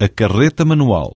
a carreta manual.